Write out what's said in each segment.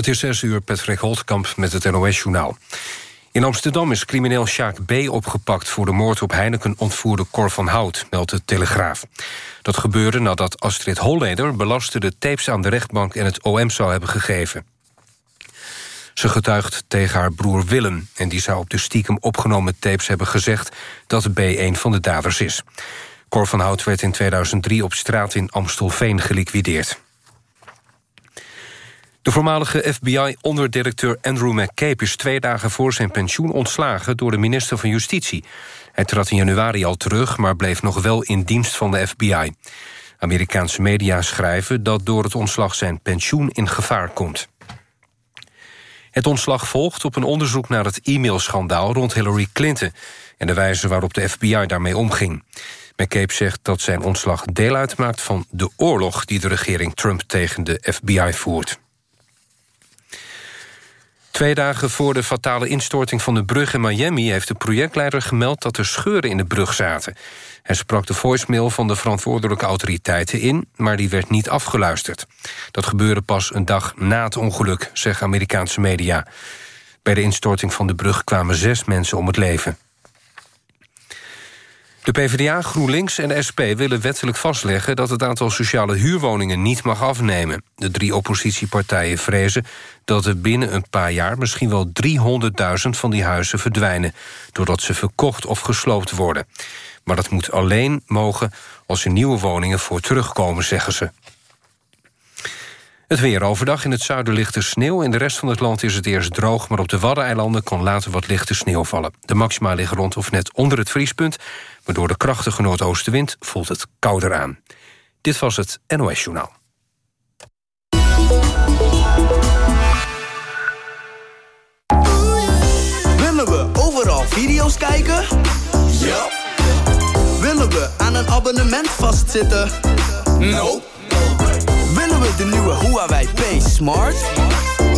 Het is 6 uur, Patrick Holtkamp met het NOS-journaal. In Amsterdam is crimineel Sjaak B. opgepakt... voor de moord op Heineken-ontvoerde Cor van Hout, meldt de Telegraaf. Dat gebeurde nadat Astrid Holleder belasterde tapes aan de rechtbank... en het OM zou hebben gegeven. Ze getuigt tegen haar broer Willem... en die zou op de stiekem opgenomen tapes hebben gezegd... dat B. een van de daders is. Cor van Hout werd in 2003 op straat in Amstelveen geliquideerd. De voormalige FBI-onderdirecteur Andrew McCabe... is twee dagen voor zijn pensioen ontslagen door de minister van Justitie. Hij trad in januari al terug, maar bleef nog wel in dienst van de FBI. Amerikaanse media schrijven dat door het ontslag zijn pensioen in gevaar komt. Het ontslag volgt op een onderzoek naar het e-mailschandaal rond Hillary Clinton... en de wijze waarop de FBI daarmee omging. McCabe zegt dat zijn ontslag deel uitmaakt van de oorlog... die de regering Trump tegen de FBI voert. Twee dagen voor de fatale instorting van de brug in Miami... heeft de projectleider gemeld dat er scheuren in de brug zaten. Hij sprak de voicemail van de verantwoordelijke autoriteiten in... maar die werd niet afgeluisterd. Dat gebeurde pas een dag na het ongeluk, zeggen Amerikaanse media. Bij de instorting van de brug kwamen zes mensen om het leven. De PvdA, GroenLinks en de SP willen wettelijk vastleggen... dat het aantal sociale huurwoningen niet mag afnemen. De drie oppositiepartijen vrezen dat er binnen een paar jaar... misschien wel 300.000 van die huizen verdwijnen... doordat ze verkocht of gesloopt worden. Maar dat moet alleen mogen als er nieuwe woningen voor terugkomen, zeggen ze. Het weer overdag in het zuiden lichte sneeuw. In de rest van het land is het eerst droog... maar op de Waddeneilanden kan later wat lichte sneeuw vallen. De maxima liggen rond of net onder het vriespunt... maar door de krachtige noordoostenwind voelt het kouder aan. Dit was het NOS Journaal. Willen we overal video's kijken? Ja. Willen we aan een abonnement vastzitten? Nope. Willen we de nieuwe Huawei P Smart?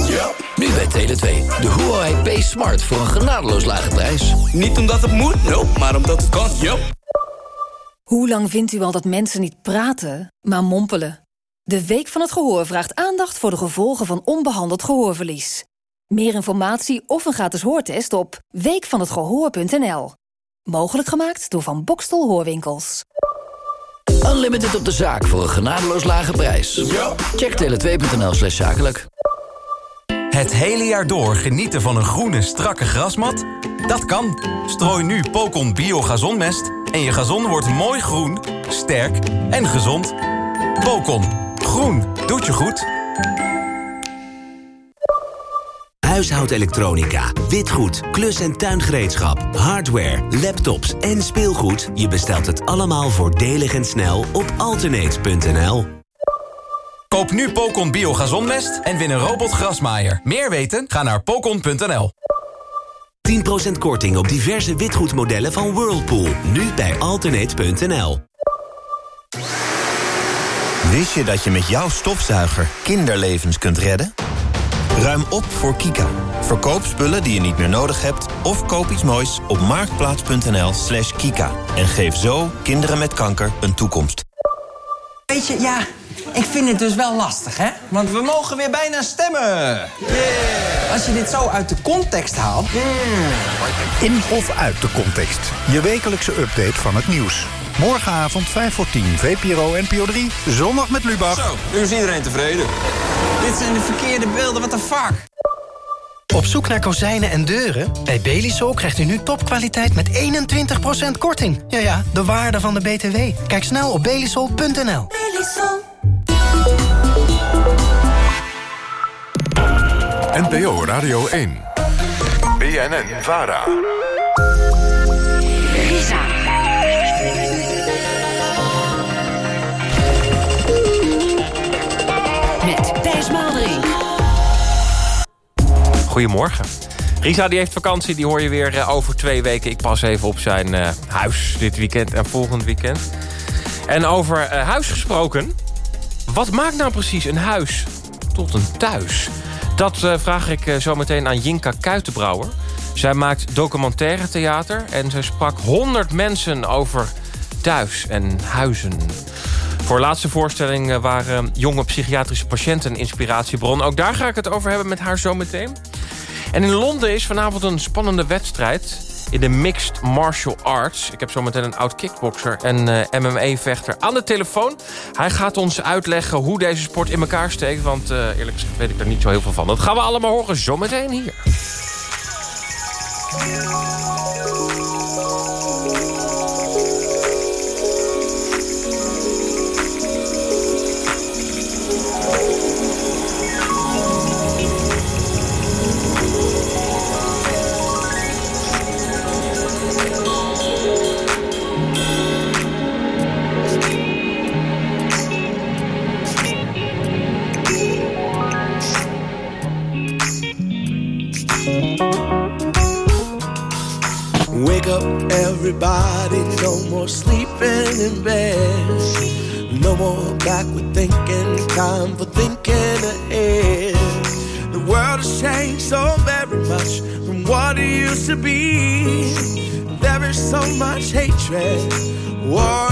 Ja. Nu bij Tele2. De Huawei P Smart voor een genadeloos lage prijs. Niet omdat het moet, nope, maar omdat het kan, ja. Hoe lang vindt u al dat mensen niet praten, maar mompelen? De Week van het Gehoor vraagt aandacht voor de gevolgen van onbehandeld gehoorverlies. Meer informatie of een gratis hoortest op weekvanhetgehoor.nl. Mogelijk gemaakt door Van Bokstel Hoorwinkels. Unlimited op de zaak voor een genadeloos lage prijs. Check tele2.nl slash zakelijk. Het hele jaar door genieten van een groene, strakke grasmat? Dat kan. Strooi nu Pocon Bio Gazonmest en je gazon wordt mooi groen, sterk en gezond. Pocon. Groen. Doet je goed. Huishoudelektronica, witgoed, klus- en tuingereedschap, hardware, laptops en speelgoed. Je bestelt het allemaal voordelig en snel op alternate.nl. Koop nu Pocon Bio Gazonmest en win een robotgrasmaaier. Meer weten? Ga naar pocon.nl. 10% korting op diverse witgoedmodellen van Whirlpool. Nu bij alternate.nl. Wist je dat je met jouw stofzuiger kinderlevens kunt redden? Ruim op voor Kika. Verkoop spullen die je niet meer nodig hebt... of koop iets moois op marktplaats.nl slash kika. En geef zo kinderen met kanker een toekomst. Weet je, ja, ik vind het dus wel lastig, hè? Want we mogen weer bijna stemmen. Als je dit zo uit de context haalt... In of uit de context. Je wekelijkse update van het nieuws. Morgenavond 5 voor 10, VPRO NPO 3. Zondag met Lubach. Zo, nu is iedereen tevreden. Dit zijn de verkeerde beelden, what the fuck? Op zoek naar kozijnen en deuren? Bij Belisol krijgt u nu topkwaliteit met 21% korting. Ja ja, de waarde van de BTW. Kijk snel op belisol.nl. NPO Radio 1. BNN Vara. Goedemorgen. Risa die heeft vakantie, die hoor je weer eh, over twee weken. Ik pas even op zijn eh, huis dit weekend en volgend weekend. En over eh, huis gesproken. Wat maakt nou precies een huis tot een thuis? Dat vraag ik eh, zo meteen aan Jinka Kuitenbrouwer. Zij maakt documentaire theater en zij sprak 100 mensen over thuis en huizen. Voor laatste voorstelling waren jonge psychiatrische patiënten een inspiratiebron. Ook daar ga ik het over hebben met haar zometeen. En in Londen is vanavond een spannende wedstrijd in de Mixed Martial Arts. Ik heb zometeen een oud kickboxer en uh, MMA-vechter aan de telefoon. Hij gaat ons uitleggen hoe deze sport in elkaar steekt... want uh, eerlijk gezegd weet ik er niet zo heel veel van. Dat gaan we allemaal horen zometeen hier. More backward thinking, time for thinking ahead. The world has changed so very much from what it used to be. There is so much hatred, war,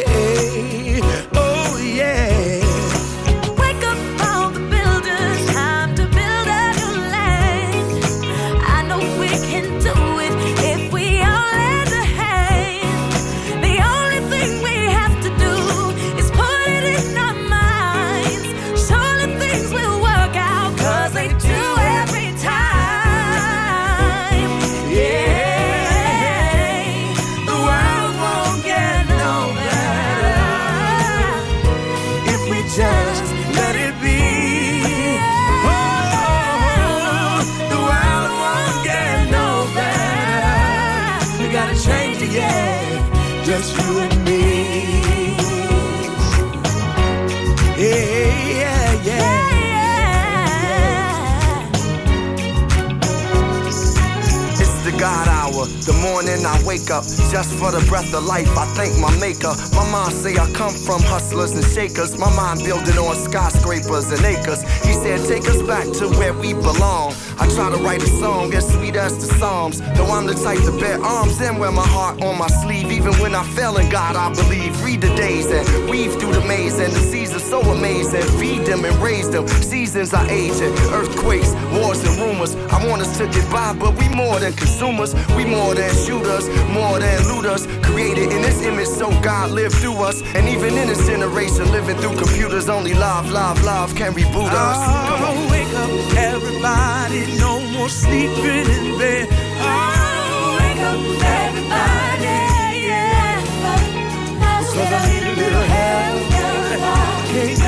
Write a song as sweet as the Psalms. Though I'm the type to bear arms and wear my heart on my sleeve. Even when I fail in God, I believe. Read the days and weave through the maze. And the seasons so amazing. Feed them and raise them. Seasons are aging. Earthquakes, want us to get by, but we more than consumers. We more than shooters, more than looters. Created in this image, so God lived through us. And even in this generation, living through computers, only love, love, love can reboot us. Come on. Oh, wake up, everybody. No more sleeping in bed. Oh, wake up, everybody. Yeah. Because I need a little help. Can't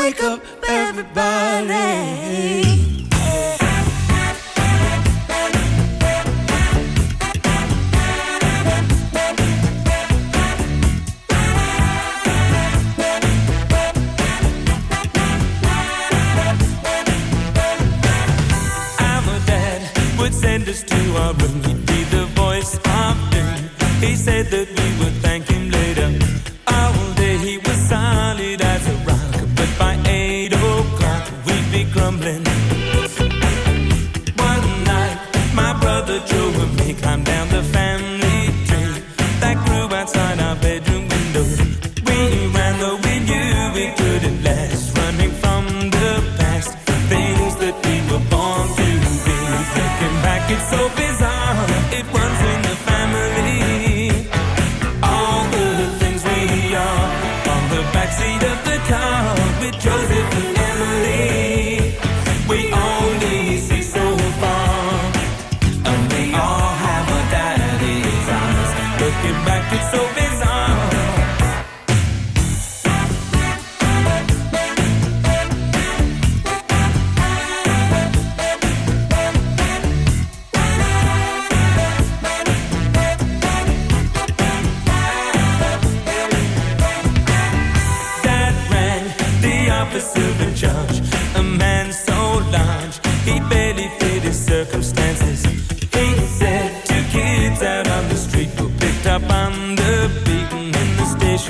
Wake up, everybody.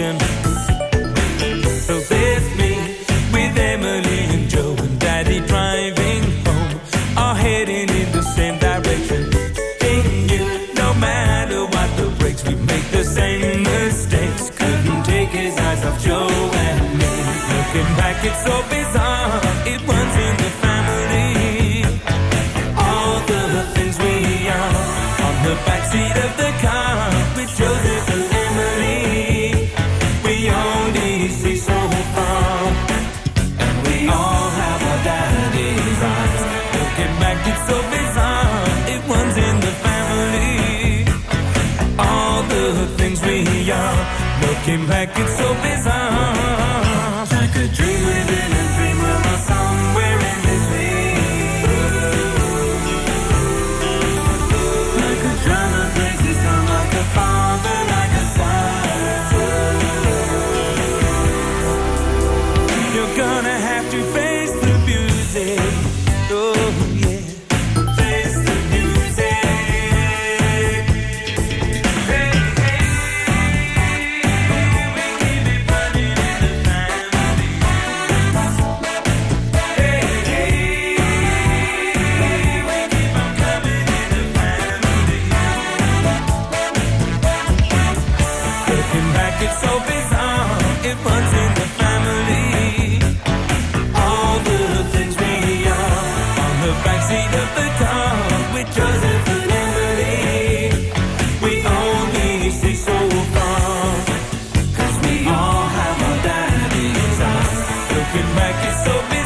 Station. So there's me with Emily and Joe and Daddy driving home, all heading in the same direction. He knew no matter what the breaks, we make the same mistakes. Couldn't take his eyes off Joe and me. Looking back, it's so Looking back, it's so bizarre. Looking back, it's so bizarre.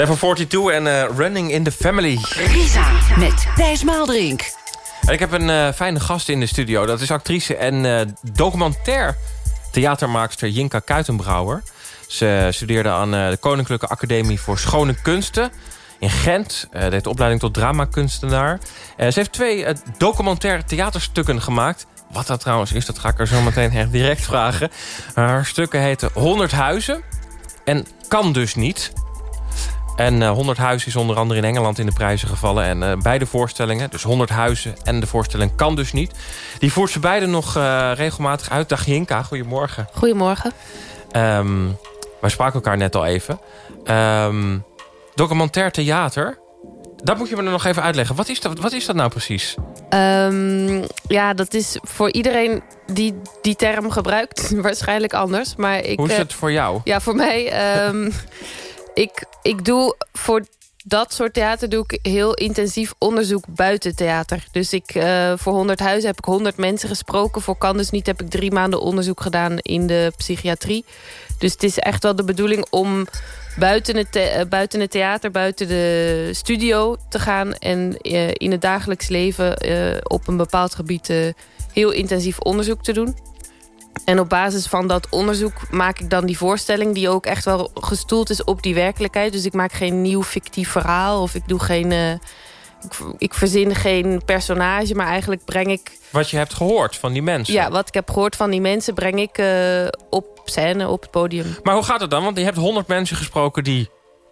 Level 42 en eh, Running in the Family. Risa met Thijs Maaldrink. En ik heb een eh, fijne gast in de studio. Dat is actrice en eh, documentair theatermaakster Jinka Kuitenbrouwer. Ze studeerde aan de Koninklijke Academie voor Schone Kunsten in Gent. Deed de opleiding tot dramakunstenaar. Ze heeft twee documentaire theaterstukken gemaakt. Wat dat trouwens is, dat ga ik er zo meteen echt direct vragen. Haar stukken heten 100 huizen en kan dus niet. En eh 100 huizen is onder andere in Engeland in de prijzen gevallen. En eh, beide voorstellingen, dus 100 huizen en de voorstelling kan dus niet. Die voert ze beide nog eh, regelmatig uit. Dag Jinka, goedemorgen. Goedemorgen. Ehm wij spraken elkaar net al even. Ehm, documentair theater, dat moet je me nog even uitleggen. Wat is dat, wat is dat nou precies? Ehm, ja, dat is voor iedereen die die term gebruikt waarschijnlijk anders. Maar ik, Hoe is eh, het voor jou? Ja, voor mij... ik, ik doe voor dat soort theater doe ik heel intensief onderzoek buiten theater. Dus ik, eh, voor 100 huizen heb ik 100 mensen gesproken. Voor Kan dus niet heb ik drie maanden onderzoek gedaan in de psychiatrie. Dus het is echt wel de bedoeling om buiten het, eh, buiten het theater, buiten de studio te gaan... en eh, in het dagelijks leven op een bepaald gebied heel intensief onderzoek te doen. En op basis van dat onderzoek maak ik dan die voorstelling... die ook echt wel gestoeld is op die werkelijkheid. Dus ik maak geen nieuw fictief verhaal of ik doe geen... eh, ik, ik verzin geen personage, maar eigenlijk breng ik... Wat je hebt gehoord van die mensen. Ja, wat ik heb gehoord van die mensen breng ik eh, op scène, op het podium. Maar hoe gaat het dan? Want je hebt honderd mensen gesproken die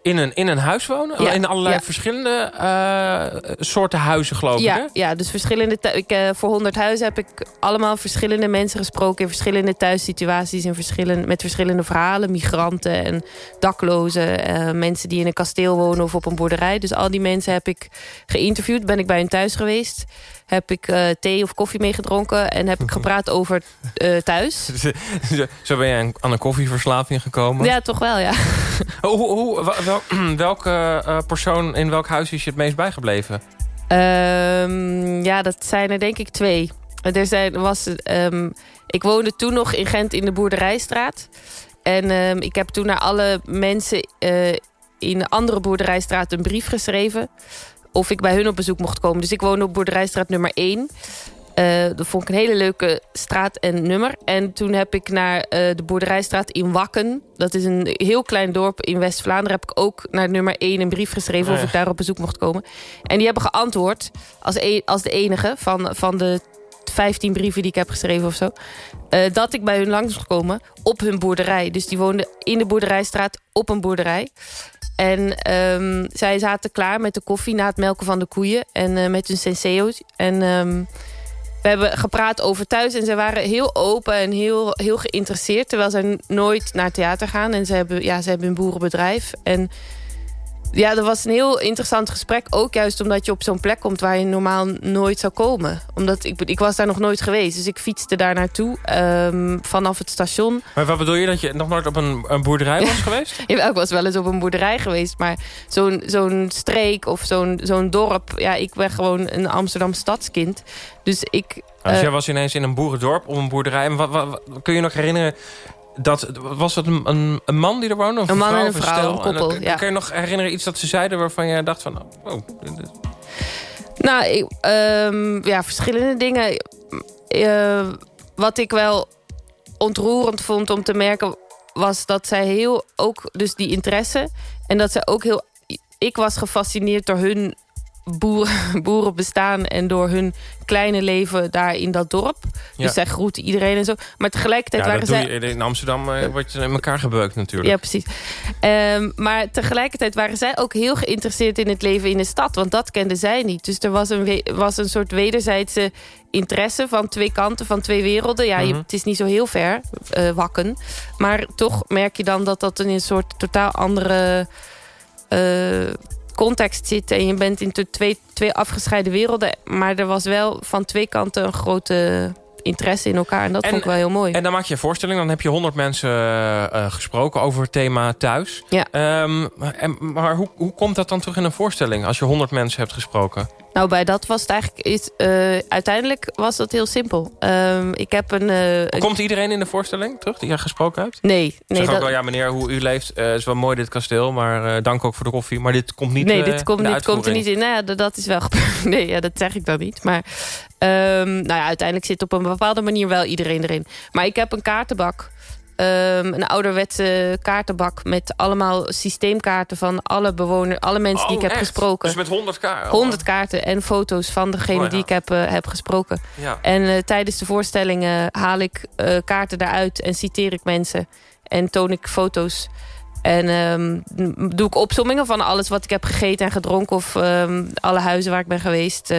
in een, in een huis wonen. Ja, in allerlei ja. verschillende eh, soorten huizen, geloof ik. Hè? Ja, ja, dus verschillende ik, eh, voor 100 huizen heb ik allemaal verschillende mensen gesproken... in verschillende thuissituaties, in verschillende, met verschillende verhalen. Migranten en daklozen, eh, mensen die in een kasteel wonen of op een boerderij. Dus al die mensen heb ik geïnterviewd. Ben ik bij hun thuis geweest. Heb ik eh, thee of koffie meegedronken. En heb ik gepraat over eh, thuis. Zo ben je aan een koffieverslaving gekomen. Ja, toch wel, ja. Hoe, hoe, hoe- wel- wel- welke eh, persoon in welk huis is je het meest bijgebleven? Ehm, ja, dat zijn er denk ik twee. Er zijn, was, ehm, ik woonde toen nog in Gent in de Boerderijstraat. En ehm, ik heb toen naar alle mensen in de andere Boerderijstraat een brief geschreven. Of ik bij hun op bezoek mocht komen. Dus ik woonde op Boerderijstraat nummer 1. Eh, dat vond ik een hele leuke straat en nummer. En toen heb ik naar eh, de Boerderijstraat in Wakken. Dat is een heel klein dorp in West-Vlaanderen. Heb ik ook naar nummer 1 een brief geschreven... Of ja. ik daar op bezoek mocht komen. En die hebben geantwoord als, e- als de enige van, van de 15 brieven die ik heb geschreven of zo... eh, dat ik bij hun langs mocht komen op hun boerderij. Dus die woonden in de Boerderijstraat op een boerderij. En ehm, zij zaten klaar met de koffie na het melken van de koeien... en eh, met hun senseo's. En... ehm, we hebben gepraat over thuis en ze waren heel open en heel, heel geïnteresseerd. Terwijl ze nooit naar theater gaan. En ze hebben, ja, ze hebben een boerenbedrijf. En ja, dat was een heel interessant gesprek. Ook juist omdat je op zo'n plek komt waar je normaal nooit zou komen. Omdat ik, ik was daar nog nooit geweest. Dus ik fietste daar naartoe ehm, vanaf het station. Maar wat bedoel je dat je nog nooit op een, een boerderij was geweest? Ik was wel eens op een boerderij geweest. Maar zo'n zo'n streek of zo'n zo'n dorp... Ja, ik ben gewoon een Amsterdam stadskind. Dus ik... Nou, dus eh, jij was ineens in een boerendorp op een boerderij. En wat, wat- wat- kun je nog herinneren... Dat, was dat een, een, een man die er woonde? Of Een man en een vrouw, stel? een koppel, En dan- ja. Kun je nog herinneren iets dat ze zeiden waarvan je dacht van... Oh, dit is- Nou, ik, ehm, ja, verschillende dingen. Eh, wat ik wel ontroerend vond om te merken... was dat zij heel, ook dus die interesse... en dat zij ook heel... Ik was gefascineerd door hun boeren, boerenbestaan... en door hun kleine leven daar in dat dorp. Ja. Dus zij groeten iedereen en zo. Maar tegelijkertijd ja, waren zij... je, in Amsterdam eh, word je in elkaar gebeukt natuurlijk. Ja, precies. Ehm, maar tegelijkertijd waren zij ook heel geïnteresseerd in het leven in de stad. Want dat kenden zij niet. Dus er was een, was een soort wederzijdse interesse van twee kanten, van twee werelden. Ja, je- Mhm. het is niet zo heel ver, eh, wakken. Maar toch merk je dan dat dat een soort totaal andere eh, context zit. En je bent in twee, twee afgescheiden werelden. Maar er was wel van twee kanten een grote interesse in elkaar. En dat vond ik wel heel mooi. En dan maak je een voorstelling. Dan heb je honderd mensen eh, eh, gesproken over het thema thuis. Ja. Ehm, maar en, maar hoe, hoe komt dat dan terug in een voorstelling... als je honderd mensen hebt gesproken? Nou, bij dat was het eigenlijk... Is, eh, uiteindelijk was dat heel simpel. Ehm, ik heb een... Komt iedereen in de voorstelling terug die jij gesproken hebt? Nee. nee zeg ook dat- wel, ja meneer, hoe u leeft is wel mooi dit kasteel... maar dank ook voor de koffie. Maar dit komt niet nee, dit komt, niet, komt er niet in. Nou ja, dat, is wel gebeurd. Nee, ja, dat zeg ik dan niet. Maar nou ja, uiteindelijk zit op een bepaalde manier wel iedereen erin. Maar ik heb een kaartenbak. ehm, een ouderwetse kaartenbak met allemaal systeemkaarten van alle bewoners, alle mensen die Oh, ik heb echt? gesproken. Dus met 100 kaarten? 100 kaarten en foto's van degene Oh, ja. die ik heb, eh, heb gesproken. Ja. En eh, tijdens de voorstellingen haal ik eh, kaarten daaruit en citeer ik mensen. En toon ik foto's. En ehm, doe ik opsommingen van alles wat ik heb gegeten en gedronken. Of ehm, alle huizen waar ik ben geweest.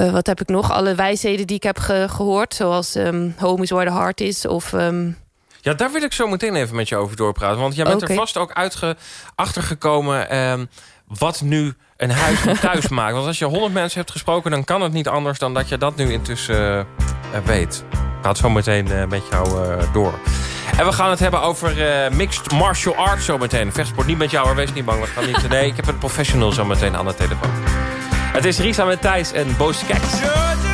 Eh, wat heb ik nog? Alle wijsheden die ik heb ge- gehoord. Zoals ehm, home is where the heart is. Of ehm, Ja, daar wil ik zo meteen even met je over doorpraten. Want jij bent er vast ook uitge achtergekomen... ehm, wat nu een huis van thuis maakt. Want als je honderd mensen hebt gesproken... dan kan het niet anders dan dat je dat nu intussen eh, weet. Ik ga het zo meteen met jou door. En we gaan het hebben over mixed martial arts zo meteen. Vechtsport niet met jou hoor, wees niet bang. We gaan niet, nee, ik heb een professional zo meteen aan de telefoon. Het is Risa met Thijs en Boos Keks.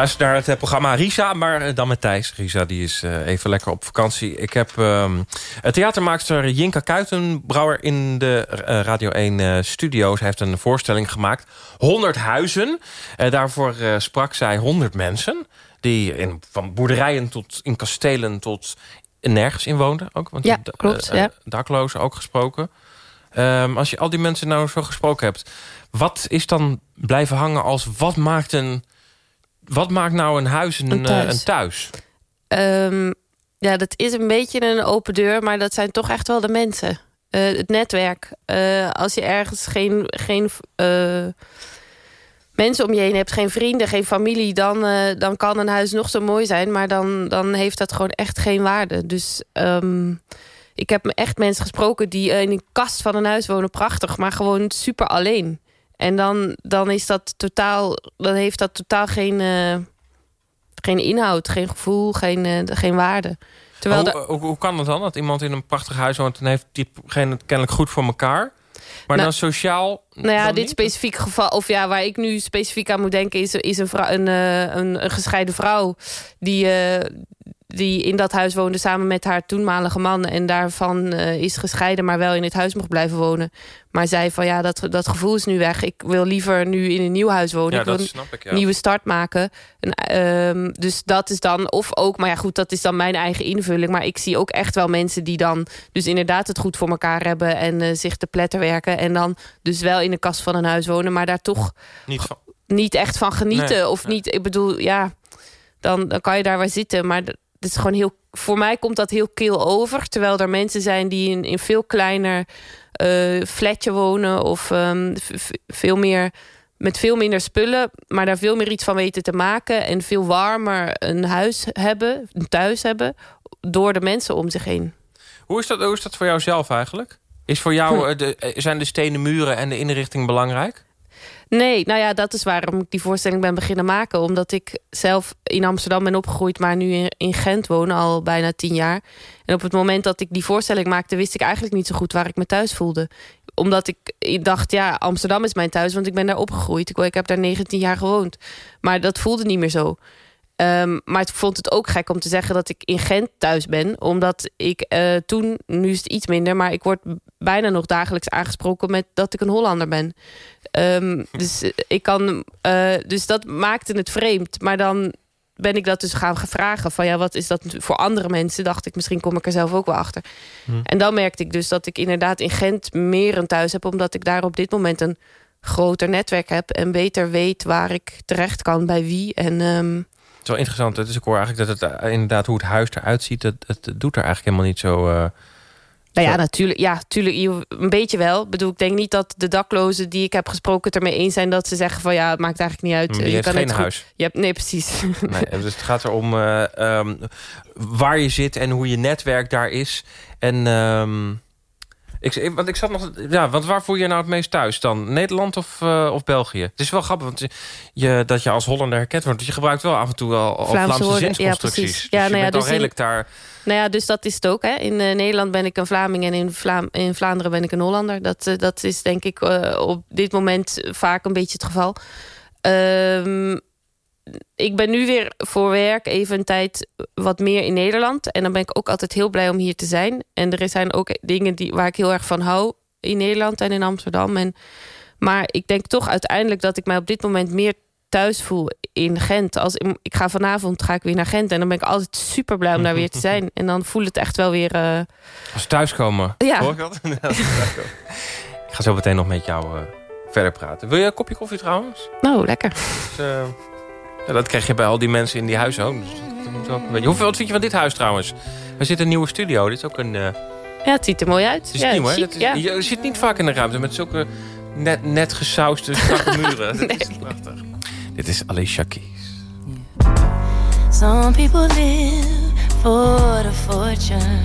Luistert naar het eh, programma Risa, maar eh, dan met Thijs. Risa die is eh, even lekker op vakantie. Ik heb ehm, het theatermaakster Jinka Kuitenbrouwer in de Radio 1 eh, studio's. Hij heeft een voorstelling gemaakt. 100 huizen. Daarvoor sprak zij 100 mensen. Die in, van boerderijen tot in kastelen tot nergens in woonden. Ook, want Ja, klopt, ja. daklozen ook gesproken. Ehm, als je al die mensen nou zo gesproken hebt... wat is dan blijven hangen als wat maakt een... Wat maakt nou een huis een, Een eh, thuis. een thuis? Ehm, ja, dat is een beetje een open deur, maar dat zijn toch echt wel de mensen. Eh, het netwerk. Eh, als je ergens geen, geen mensen om je heen hebt, geen vrienden, geen familie, dan, dan kan een huis nog zo mooi zijn, maar dan, dan heeft dat gewoon echt geen waarde. Dus ehm, ik heb echt mensen gesproken die in een kast van een huis wonen, prachtig, maar gewoon super alleen. En dan, dan is dat totaal, dan heeft dat totaal geen. eh, geen inhoud, geen gevoel, geen, eh, geen waarde. Terwijl hoe, hoe, hoe kan het dan dat iemand in een prachtig huis woont... en heeft diegene het kennelijk goed voor elkaar... maar Nou, dan sociaal nou ja, dit niet? specifiek geval, of ja, waar ik nu specifiek aan moet denken, is, is een, vrouw, een, eh, een, een gescheiden vrouw die, die in dat huis woonde samen met haar toenmalige man en daarvan eh, is gescheiden, maar wel in het huis mocht blijven wonen. Maar zei van ja, dat, dat gevoel is nu weg. Ik wil liever nu in een nieuw huis wonen. Ja, ik wil dat een snap ik, ja. nieuwe start maken. En, ehm, dus dat is dan, of ook, maar ja goed, dat is dan mijn eigen invulling. Maar ik zie ook echt wel mensen die dan dus inderdaad het goed voor elkaar hebben en eh, zich te pletter werken. En dan dus wel in de kast van een huis wonen, maar daar toch Niet van, niet echt van genieten. Nee, of niet, ik bedoel, ja, dan, dan kan je daar wel zitten. Maar dat is gewoon heel, voor mij komt dat heel kil over. Terwijl er mensen zijn die in, in veel kleiner eh flatje wonen. Of ehm, veel meer, met veel minder spullen. Maar daar veel meer iets van weten te maken. En veel warmer een huis hebben, een thuis hebben. Door de mensen om zich heen. hoe, is dat, hoe is dat voor jou zelf eigenlijk? Is voor jou, Hm. eh, de, eh, zijn de stenen muren en de inrichting belangrijk? Nee, nou ja, dat is waarom ik die voorstelling ben beginnen maken. Omdat ik zelf in Amsterdam ben opgegroeid, maar nu in, Gent woon al bijna tien jaar. En op het moment dat ik die voorstelling maakte, wist ik eigenlijk niet zo goed waar ik me thuis voelde. Omdat ik, dacht, ja, Amsterdam is mijn thuis, want ik ben daar opgegroeid. Ik, ik heb daar 19 jaar gewoond. Maar dat voelde niet meer zo. Ehm, maar ik vond het ook gek om te zeggen dat ik in Gent thuis ben. Omdat ik eh, toen, nu is het iets minder... maar ik word bijna nog dagelijks aangesproken met dat ik een Hollander ben. Ehm, dus, eh, ik kan, eh, dus dat maakte het vreemd. Maar dan ben ik dat dus gaan vragen. Van ja, wat is dat voor andere mensen? Dacht ik, misschien kom ik er zelf ook wel achter. Hm. En dan merkte ik dus dat ik inderdaad in Gent meer een thuis heb. Omdat ik daar op dit moment een groter netwerk heb. En beter weet waar ik terecht kan bij wie. En ehm, Het is wel interessant. Is ook hoor eigenlijk dat het eh, inderdaad hoe het huis eruit ziet... dat het, doet er eigenlijk helemaal niet zo... Nou ja, natuurlijk. Ja, natuurlijk een beetje wel. Ik bedoel, ik denk niet dat de daklozen die ik heb gesproken het ermee eens zijn dat ze zeggen van ja, het maakt eigenlijk niet uit. Maar die je kan geen goed- huis. Je hebt, nee, precies. Nee, dus het gaat erom eh, ehm, waar je zit en hoe je netwerk daar is. En ehm, ik, want ik zat nog. Ja, want waar voel je nou het meest thuis dan? Nederland of, eh, of België? Het is wel grappig, want je, dat je als Hollander herkend wordt. Dus je gebruikt wel af en toe wel al Vlaamse Vlaamse, ja, zinsconstructies. precies. Dus Ja, nou ja, dus in- redelijk daar. Nou ja, dus dat is het ook. Hè. In eh, Nederland ben ik een Vlaming en in, Vlaam in Vlaanderen ben ik een Hollander. Dat, eh, dat is denk ik op dit moment vaak een beetje het geval. Ehm, ik ben nu weer voor werk even een tijd wat meer in Nederland. En dan ben ik ook altijd heel blij om hier te zijn. En er zijn ook dingen die, waar ik heel erg van hou in Nederland en in Amsterdam. En, maar ik denk toch uiteindelijk dat ik mij op dit moment meer thuis voel in Gent. Als, ik ga vanavond ga ik weer naar Gent en dan ben ik altijd super blij om daar weer te zijn. En dan voel het echt wel weer. eh, Als thuiskomen. Ja. Hoor ik dat? Ja, ik ga zo meteen nog met jou eh, verder praten. Wil je een kopje koffie trouwens? nou, lekker. Dus, eh, ja, dat krijg je bij al die mensen in die huizen ook. Dus dat moet ook een beetje. Hoeveel, wat vind je van dit huis trouwens? We zitten in een nieuwe studio. Dit is ook een... eh, Ja, het ziet er mooi uit. het is ja, nieuw, hè? chic, Dat is- ja. Je zit niet vaak in een ruimte met zulke net, net gesauste strakke muren. Dat is prachtig. Dit is Alicia Keys. Some people live for the fortune.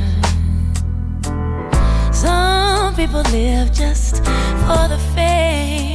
Some people live just for the fame.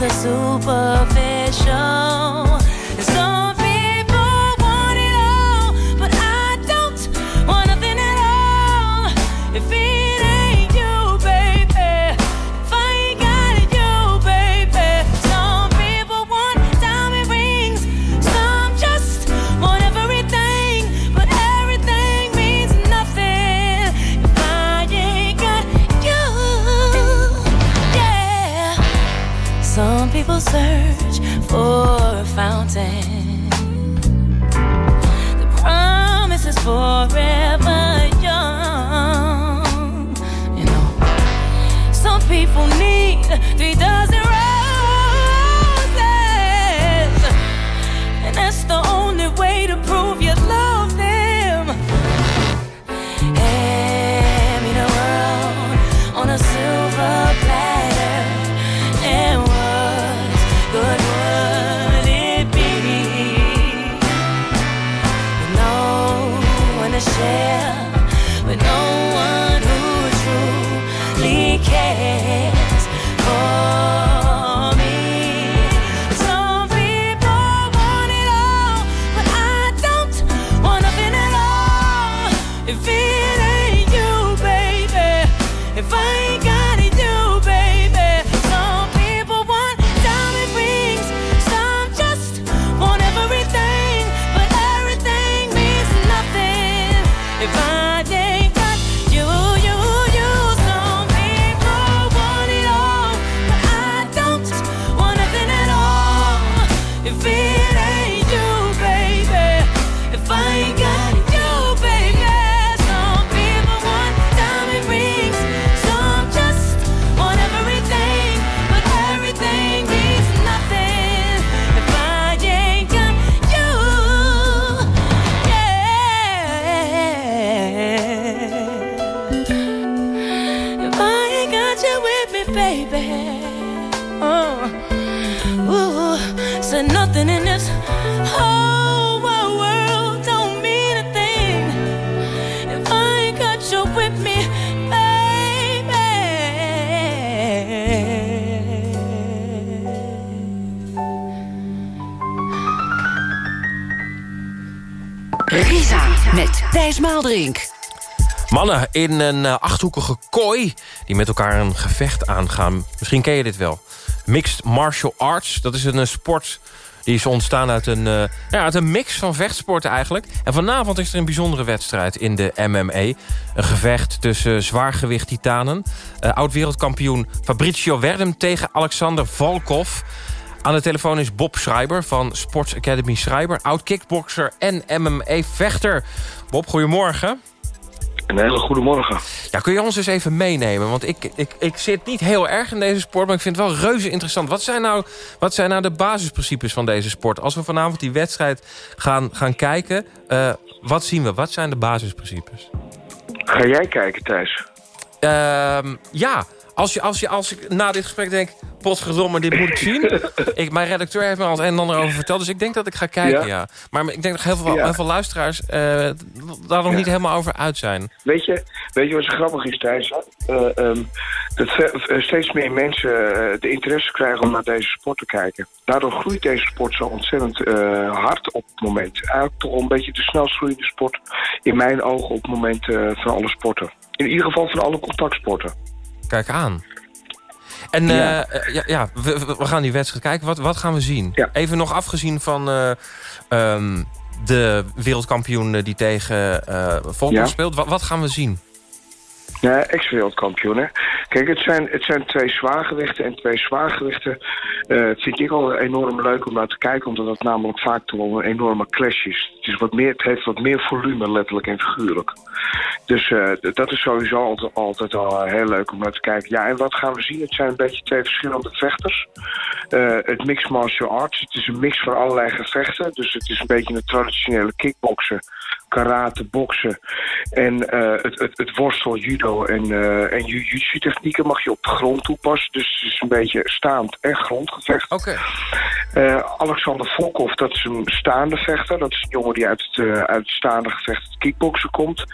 the superficial. Oh. In een eh, achthoekige kooi die met elkaar een gevecht aangaan. Misschien ken je dit wel. Mixed martial arts, dat is een eh, sport die is ontstaan uit een, eh, ja, uit een mix van vechtsporten eigenlijk. En vanavond is er een bijzondere wedstrijd in de MMA. Een gevecht tussen zwaargewicht titanen. Eh, Oud-wereldkampioen Fabricio Werdum tegen Alexander Volkov. Aan de telefoon is Bob Schreiber van Sports Academy Schreiber. Oud-kickboxer en MMA-vechter. Bob, goedemorgen. Een hele goede morgen. Ja, kun je ons eens even meenemen? Want ik, ik, ik zit niet heel erg in deze sport, maar ik vind het wel reuze interessant. Wat zijn nou, wat zijn nou de basisprincipes van deze sport? Als we vanavond die wedstrijd gaan, gaan kijken, eh, wat zien we? Wat zijn de basisprincipes? Ga jij kijken, Thijs? Ehm, ja, als, je, als, je, als ik na dit gesprek denk... potverdomme, dit moet ik zien. ik, mijn redacteur heeft me al het een en ander over verteld... dus ik denk dat ik ga kijken, ja. Ja. Maar ik denk dat heel veel, Ja. heel veel luisteraars... eh, daar nog Ja. niet helemaal over uit zijn. Weet je, weet je wat zo grappig is, Thijs? Eh, ehm, dat eh, steeds meer mensen de interesse krijgen om naar deze sport te kijken. Daardoor groeit deze sport zo ontzettend hard op het moment. Eigenlijk toch een beetje de snelst groeiende sport in mijn ogen op het moment van alle sporten. In ieder geval van alle contactsporten. Kijk aan. En Ja. ja, ja, ja we, gaan die wedstrijd kijken. Wat, wat gaan we zien? Even nog afgezien van eh, ehm, de wereldkampioen eh, die tegen eh Ja. speelt. Wat, wat gaan we zien? Ja, ex-wereldkampioen, hè. Kijk, het zijn, het zijn twee zwaargewichten. En twee zwaargewichten eh, vind ik al enorm leuk om naar te kijken. Omdat het namelijk vaak toch een enorme clash is. Het, is wat meer, het heeft wat meer volume, letterlijk en figuurlijk. Dus eh, dat is sowieso altijd, altijd al eh, heel leuk om naar te kijken. Ja, en wat gaan we zien? Het zijn een beetje twee verschillende vechters. Het mixed martial arts. Het is een mix van allerlei gevechten. Dus het is een beetje een traditionele kickboksen. Karate, boksen en eh, het, het, het worstel, judo en, uh, en jiu-jitsu technieken mag je op de grond toepassen. Dus het is een beetje staand en grondgevecht. Oké. Eh, Alexander Volkov, dat is een staande vechter. Dat is een jongen die uit het, uit staande gevecht het kickboksen komt.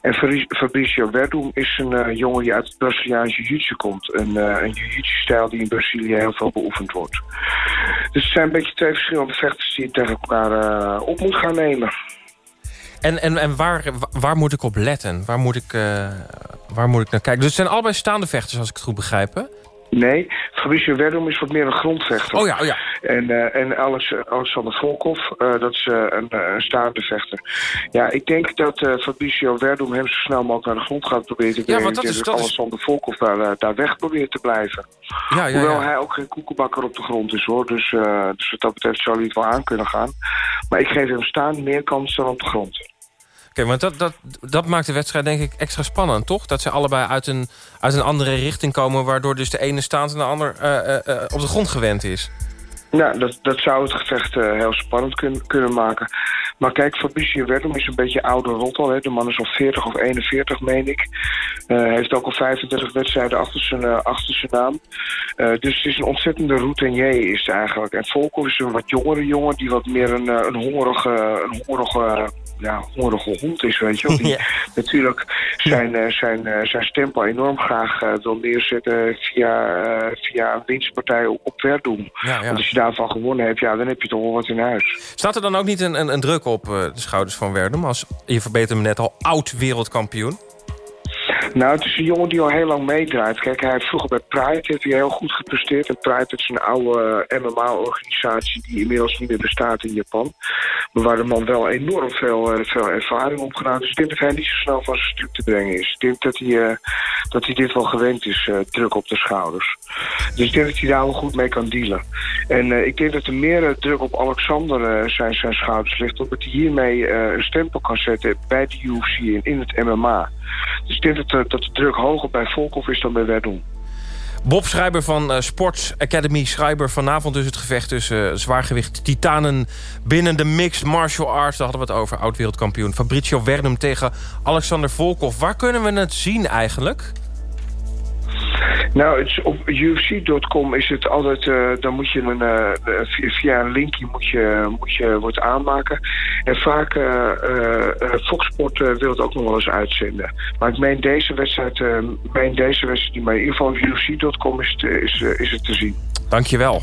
En Fabricio Verdum is een jongen die uit het Braziliaanse jiu-jitsu komt. Een, een jiu-jitsu-stijl die in Brazilië heel veel beoefend wordt. Dus het zijn een beetje twee verschillende vechters die je tegen elkaar op moet gaan nemen. En, en, en waar, waar moet ik op letten? Waar moet ik, uh, waar moet ik naar kijken? Dus het zijn allebei staande vechters, als ik het goed begrijp, hè? Nee, Fabricio Verdum is wat meer een grondvechter. Oh ja, oh ja. En, uh, en Alex, Alexander Volkov, uh, dat is uh, een, een, staande vechter. Ja, ik denk dat Fabricio Verdum hem zo snel mogelijk naar de grond gaat proberen te brengen. Ja, dat is, dat dat Volkov daar, daar weg probeert te blijven. Ja, ja, Hoewel ja. hij ook geen koekenbakker op de grond is, hoor. Dus, dus wat dat betreft zou hij het wel aan kunnen gaan. Maar ik geef hem staan meer kans dan op de grond. Oké, want dat, dat, dat maakt de wedstrijd denk ik extra spannend, toch? Dat ze allebei uit een, uit een andere richting komen... waardoor dus de ene staand en de ander uh, uh, op de grond gewend is. Nou, dat, dat zou het gevecht heel spannend kun, kunnen maken. Maar kijk, Fabricio Verdum is een beetje oude rot al. Hè. De man is al 40 of 41, meen ik. Uh, heeft ook al 35 wedstrijden achter zijn, achter zijn naam. dus het is een ontzettende routinier is het eigenlijk. En Volkov is een wat jongere jongen... die wat meer een, een hongerige... Een hongerige ja, hongerige hond is, weet je wel. Die Ja. natuurlijk zijn, eh, zijn, eh, zijn stempel enorm graag eh, wil neerzetten via, via een winstpartij op. Ja, ja. Want als je daarvan gewonnen hebt, ja, dan heb je toch wel wat in huis. Staat er dan ook niet een, een, een druk op de schouders van Verdum... als, je verbetert me net al, oud-wereldkampioen? Nou, het is een jongen die al heel lang meedraait. Kijk, hij heeft vroeger bij Pride heeft hij heel goed gepresteerd. En Pride is een oude eh, MMA-organisatie die inmiddels niet meer bestaat in Japan. Maar waar de man wel enorm veel, eh, veel ervaring op gedaan. Dus ik denk dat hij niet zo snel van zijn stuk te brengen is. Ik denk dat hij, eh, dat hij dit wel gewend is, druk op de schouders. Dus ik denk dat hij daar wel goed mee kan dealen. En ik denk dat er meer druk op Alexander zijn, zijn schouders ligt. Omdat hij hiermee een stempel kan zetten bij de UFC en in het MMA. Dus ik denk dat, de- dat de druk hoger bij Volkov is dan bij Verdun. Bob Schrijber van eh, Sports Academy Schrijber. Vanavond dus het gevecht tussen eh, zwaargewicht titanen binnen de mixed martial arts. Daar hadden we het over, oud-wereldkampioen Fabricio Verdum tegen Alexander Volkov. Waar kunnen we het zien eigenlijk? Nou, op UFC.com is het altijd, eh, dan moet je een, eh, via, een linkje moet je, moet je wat aanmaken. En vaak, eh, Fox Sport wil het ook nog wel eens uitzenden. Maar ik meen deze wedstrijd, meen deze wedstrijd maar in ieder geval UFC.com is is, is het te zien. Dankjewel.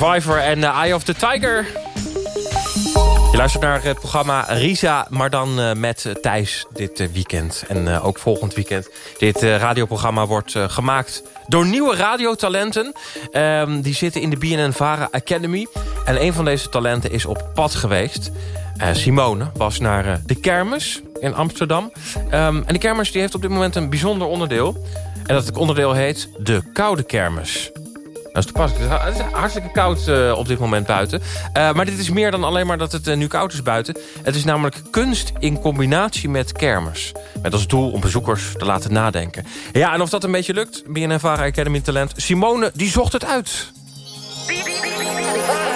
Survivor en eh, Eye of the Tiger. Je luistert naar het programma Risa, maar dan eh, met eh, Thijs dit eh, weekend. En eh, ook volgend weekend. Dit eh, radioprogramma wordt eh, gemaakt door nieuwe radiotalenten. Ehm, die zitten in de BNN-Vara Academy. En een van deze talenten is op pad geweest. Eh, Simone was naar eh, de kermis in Amsterdam. Ehm, en de kermis die heeft op dit moment een bijzonder onderdeel. En dat onderdeel heet de Koude Kermis. Dat is. Het is hartstikke koud eh, op dit moment buiten. Eh, maar dit is meer dan alleen maar dat het eh, nu koud is buiten. Het is namelijk kunst in combinatie met kermis. Met als doel om bezoekers te laten nadenken. Ja, en of dat een beetje lukt, BNNVARA Academy Talent... Simone, die zocht het uit.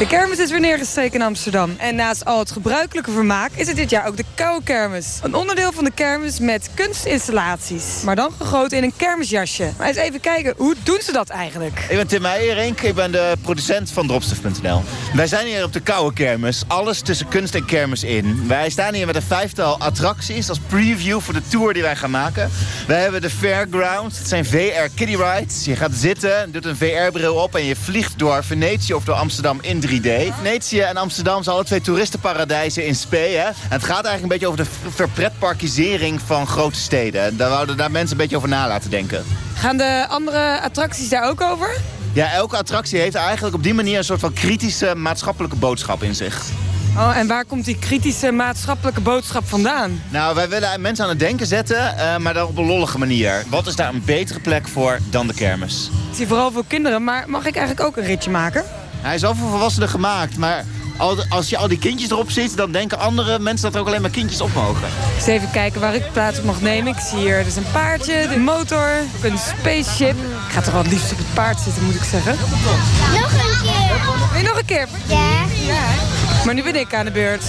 De kermis is weer neergestreken in Amsterdam. En naast al het gebruikelijke vermaak is het dit jaar ook de Koude Kermis. Een onderdeel van de kermis met kunstinstallaties. Maar dan gegoten in een kermisjasje. Maar eens even kijken, hoe doen ze dat eigenlijk? Ik ben Tim Meijerink, ik ben de producent van Dropstuff.nl. Wij zijn hier op de Koude Kermis, alles tussen kunst en kermis in. Wij staan hier met een vijftal attracties als preview voor de tour die wij gaan maken. Wij hebben de Fairground, het zijn VR kiddie rides. Je gaat zitten, doet een VR-bril op en je vliegt door Venetië of door Amsterdam in 3D. Venetië en Amsterdam zijn alle twee toeristenparadijzen in spe. Hè? En het gaat eigenlijk een beetje over de ver- verpretparkisering van grote steden. Daar wouden daar mensen een beetje over na laten denken. Gaan de andere attracties daar ook over? Ja, elke attractie heeft eigenlijk op die manier een soort van kritische maatschappelijke boodschap in zich. Oh, en waar komt die kritische maatschappelijke boodschap vandaan? Nou, wij willen mensen aan het denken zetten, eh, maar dan op een lollige manier. Wat is daar een betere plek voor dan de kermis? Ik zie vooral veel kinderen, maar mag ik eigenlijk ook een ritje maken? Hij is al voor volwassenen gemaakt, maar als je al die kindjes erop ziet... dan denken andere mensen dat er ook alleen maar kindjes op mogen. Eens even kijken waar ik plaats op mag nemen. Ik zie hier dus een paardje, de motor, ook een spaceship. Ik ga toch wel het liefst op het paard zitten, moet ik zeggen. Nog een keer. Wil je nog een keer? Ja. Maar nu ben ik aan de beurt.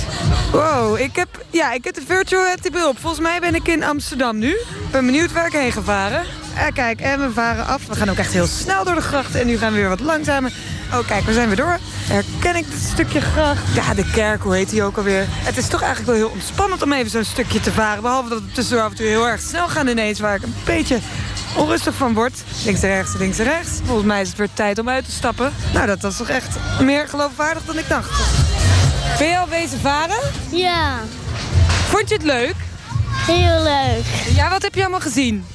Wow, ik heb, ja, ik heb de virtual reality op. Volgens mij ben ik in Amsterdam nu. Ik ben benieuwd waar ik heen ga varen. Eh, kijk, en we varen af. We gaan ook echt heel snel door de grachten. En nu gaan we weer wat langzamer. Oh, kijk, we zijn weer door. Herken ik dit stukje gracht? Ja, de kerk, hoe heet die ook alweer? Het is toch eigenlijk wel heel ontspannend om even zo'n stukje te varen. Behalve dat we tussendoor af en toe heel erg snel gaan ineens. Waar ik een beetje onrustig van word. Links en rechts, links en rechts. Volgens mij is het weer tijd om uit te stappen. Nou, dat was toch echt meer geloofwaardig dan ik dacht. Ben je al wezen varen? Ja. Vond je het leuk? Heel leuk. Ja, wat heb je allemaal gezien?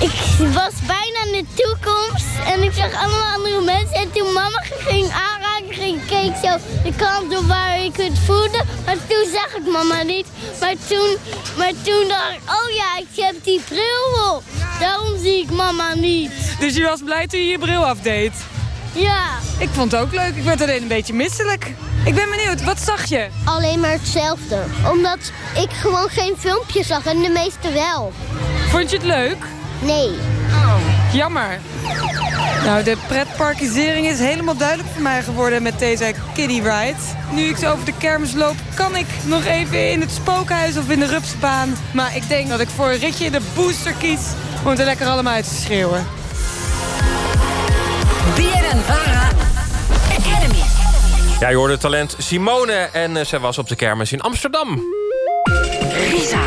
Ik was bijna in de toekomst en ik zag allemaal andere mensen. En toen mama ging aanraken, ging keek zo de kant op waar ik het voelde. Maar toen zag ik mama niet. Maar toen, maar toen dacht ik, oh ja, ik heb die bril op. Daarom zie ik mama niet. Dus je was blij toen je je bril afdeed? Ja. Ik vond het ook leuk. Ik werd alleen een beetje misselijk. Ik ben benieuwd, wat zag je? Alleen maar hetzelfde. Omdat ik gewoon geen filmpjes zag en de meeste wel. Vond je het leuk? Nee. Jammer. Nou, de pretparkisering is helemaal duidelijk voor mij geworden met deze kiddie ride. Nu ik zo over de kermis loop, kan ik nog even in het spookhuis of in de rupsbaan. Maar ik denk dat ik voor een ritje in de booster kies om het er lekker allemaal uit te schreeuwen. BNN Vara Academy. Ja, je hoorde het talent Simone en eh, zij was op de kermis in Amsterdam. Risa.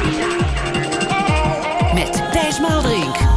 Met Thijs Maalderink.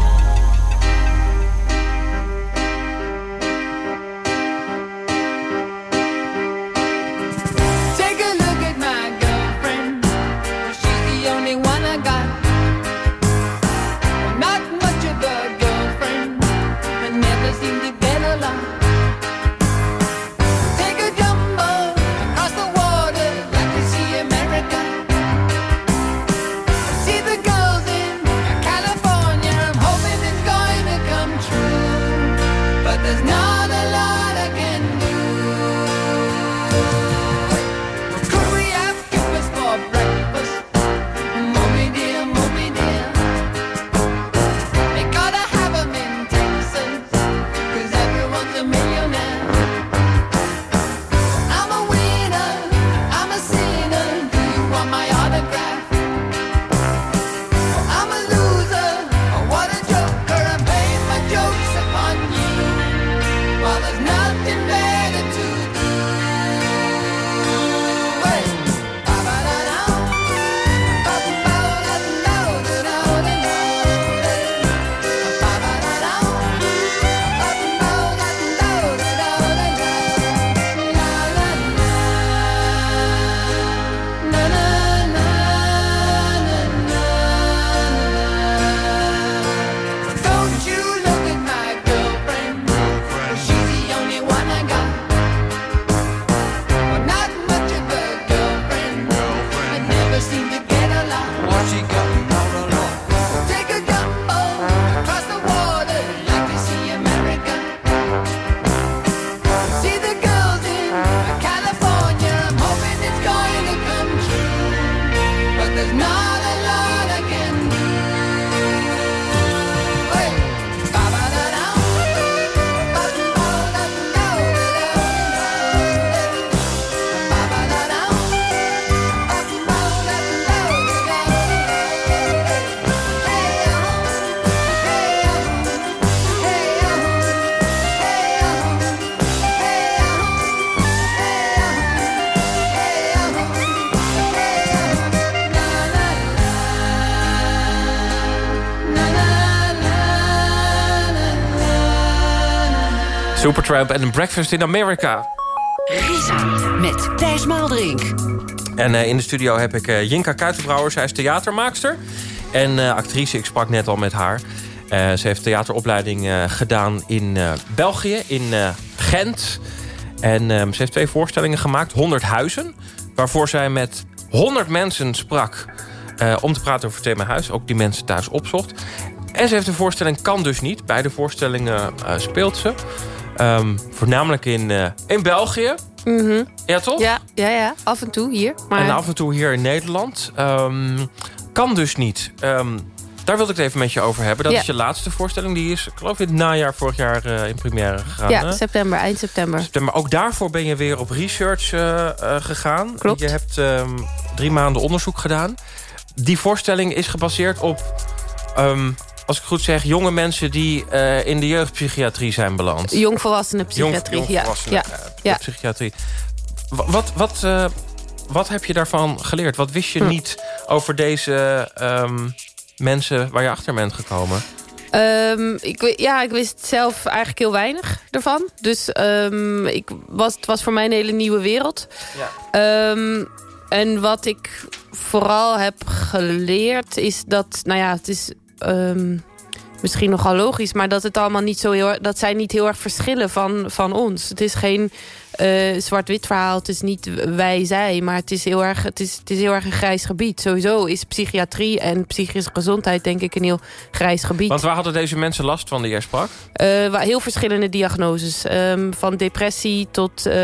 En Breakfast in America. Risa met Thijs Maaldrink. En eh, in de studio heb ik eh, Jinka Kuitenbrouwer. Zij is theatermaakster en eh, actrice. Ik sprak net al met haar. Eh, ze heeft theateropleiding eh, gedaan in eh, België, in eh, Gent. En ehm, ze heeft twee voorstellingen gemaakt. 100 huizen. Waarvoor zij met 100 mensen sprak. eh, om te praten over het thema huis. Ook die mensen thuis opzocht. En ze heeft een voorstelling Kan Dus Niet. Beide voorstellingen eh, speelt ze. Ehm, voornamelijk in, eh, in België. Ja, toch? Ja, ja, ja, af en toe hier. Maar... En af en toe hier in Nederland. Ehm, kan dus niet. Ehm, daar wilde ik het even met je over hebben. Dat Ja. is je laatste voorstelling. Die is, ik geloof in het najaar vorig jaar eh, in première gegaan. ja, hè? september, eind september. September. Ook daarvoor ben je weer op research eh, gegaan. Klopt. Je hebt drie maanden onderzoek gedaan. Die voorstelling is gebaseerd op... als ik goed zeg, jonge mensen die eh, in de jeugdpsychiatrie zijn beland. Jongvolwassenen psychiatrie. Jong, ja. jongvolwassenen, Ja. eh, ja. psychiatrie. Wa- Wat, wat, eh, wat heb je daarvan geleerd? Wat wist je Hm. niet over deze ehm, mensen waar je achter bent gekomen? Ehm, ik, ja, ik wist zelf eigenlijk heel weinig ervan. Dus ehm, ik was, het was voor mij een hele nieuwe wereld. Ehm, en wat ik vooral heb geleerd is dat... Nou ja, het is ehm, misschien nogal logisch... maar dat het allemaal niet zo heel dat zij niet heel erg verschillen van, van ons. Het is geen eh, zwart-wit verhaal. Het is niet wij-zij, maar het is, heel erg, het, is, het is heel erg een grijs gebied. Sowieso is psychiatrie en psychische gezondheid denk ik een heel grijs gebied. Want waar hadden deze mensen last van die jij sprak? Eh, heel verschillende diagnoses. Ehm, van depressie tot eh,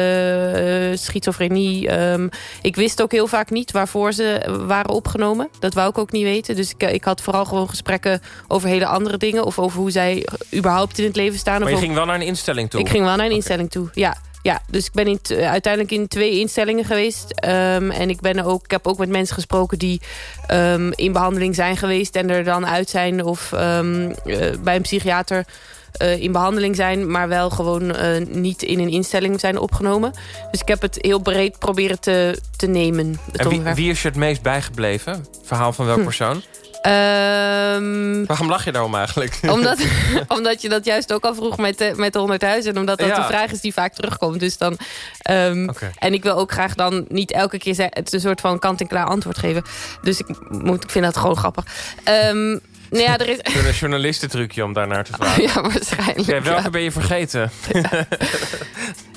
schizofrenie. Ehm, ik wist ook heel vaak niet waarvoor ze waren opgenomen. Dat wou ik ook niet weten. Dus ik, ik had vooral gewoon gesprekken over hele andere dingen. Of over hoe zij überhaupt in het leven staan. Maar je ging wel naar een instelling toe? ik ging wel naar een instelling toe, ja. Ja, dus ik ben in t- uiteindelijk in twee instellingen geweest. Ehm, en ik, ben ook, ik heb ook met mensen gesproken die ehm, in behandeling zijn geweest... en er dan uit zijn of ehm, eh, bij een psychiater eh, in behandeling zijn... maar wel gewoon eh, niet in een instelling zijn opgenomen. Dus ik heb het heel breed proberen te, te nemen. En wie is je het meest bijgebleven? Verhaal van welk Hm. persoon? Ehm, Waarom lach je daarom eigenlijk? omdat, omdat je dat juist ook al vroeg met de, met de 100 huizen. En omdat dat Ja. een vraag is die vaak terugkomt. Dus dan, ehm, En ik wil ook graag dan niet elke keer het een soort van kant-en-klaar antwoord geven. Dus ik, moet, ik vind dat gewoon grappig. Ehm, nou ja, er is... Een journalistentrucje om daarnaar te vragen. Ja, waarschijnlijk. Welke ja. ben je vergeten?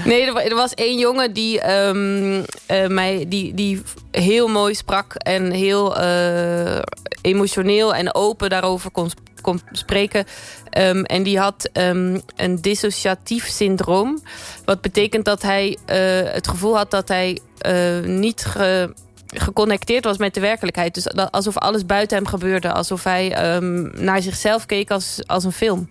Nee, er, wa- was één jongen die, ehm, eh, mij, die, die heel mooi sprak... en heel eh, emotioneel en open daarover kon, kon spreken. Ehm, en die had ehm, een dissociatief syndroom. Wat betekent dat hij eh, het gevoel had dat hij niet... Ge, geconnecteerd was met de werkelijkheid. Dus alsof alles buiten hem gebeurde. Alsof hij naar zichzelf keek als, als een film.